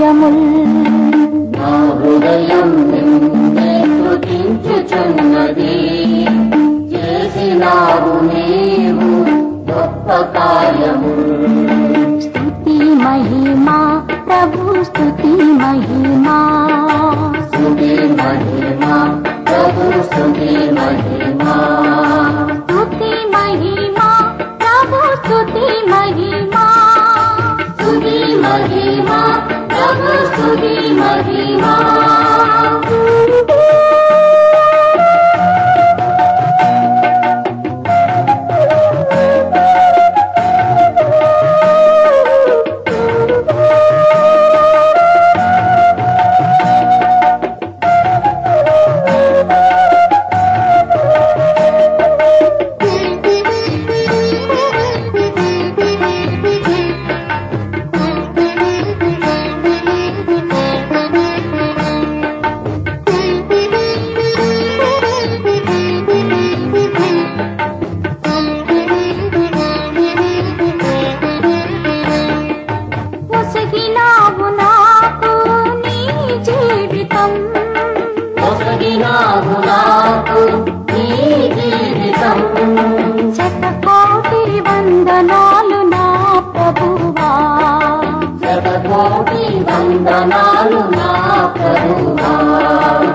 కార్యముల్ నా హృదయం స్తుతించుచున్నది చేసినావు నీవు గొప్ప కార్యము. స్తుతి మహిమా ప్రభు స్తుతి మహిమా. స్తుతి మహిమా ప్రభు స్తుతి మహిమా. స్తుతి మహిమా ప్రభు స్తుతి మహిమా. స్తుతి మహిమా प्रभु महिमा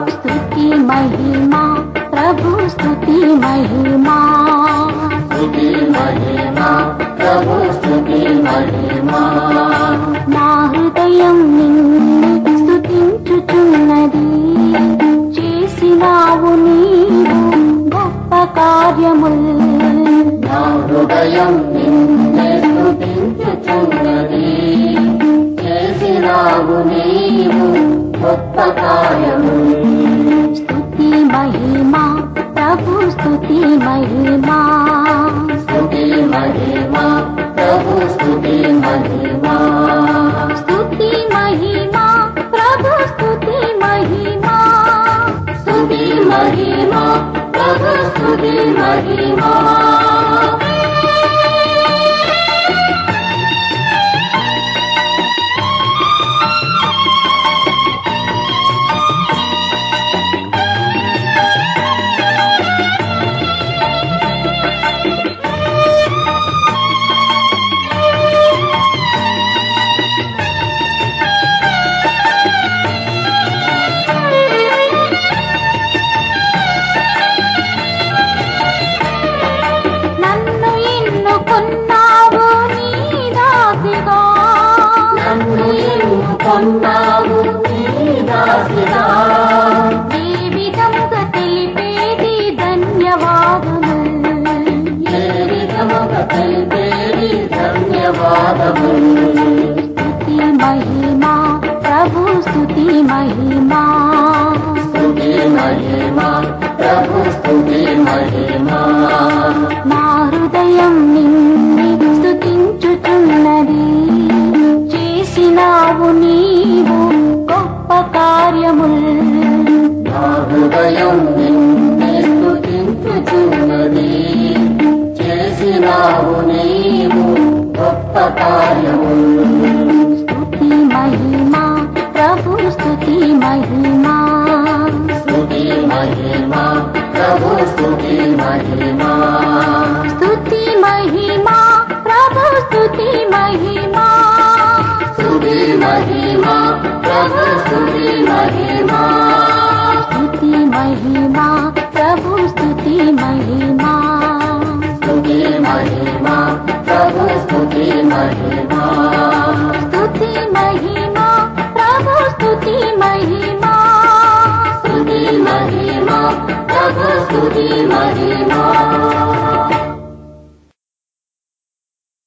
స్తుతి మహిమా ప్రభు స్తుతి మహిమా. స్తుతి మహిమా ప్రభు స్తుతి మహిమా. నా హృదయం నిన్ను స్తుతించుచున్నది. చేసినావు నీవు గొప్ప కార్యముల్. నా హృదయం నిన్నే స్తుతించుచున్నది. చేసినావు నీవు Bye-bye. महिमा प्रभु स्तुति महिमा मारुदयं కార్యము స్థుతి మహిమా ప్రభు స్థుతి మహిమా స్థుతి మహిమా ప్రభు స్థుతి మహిమా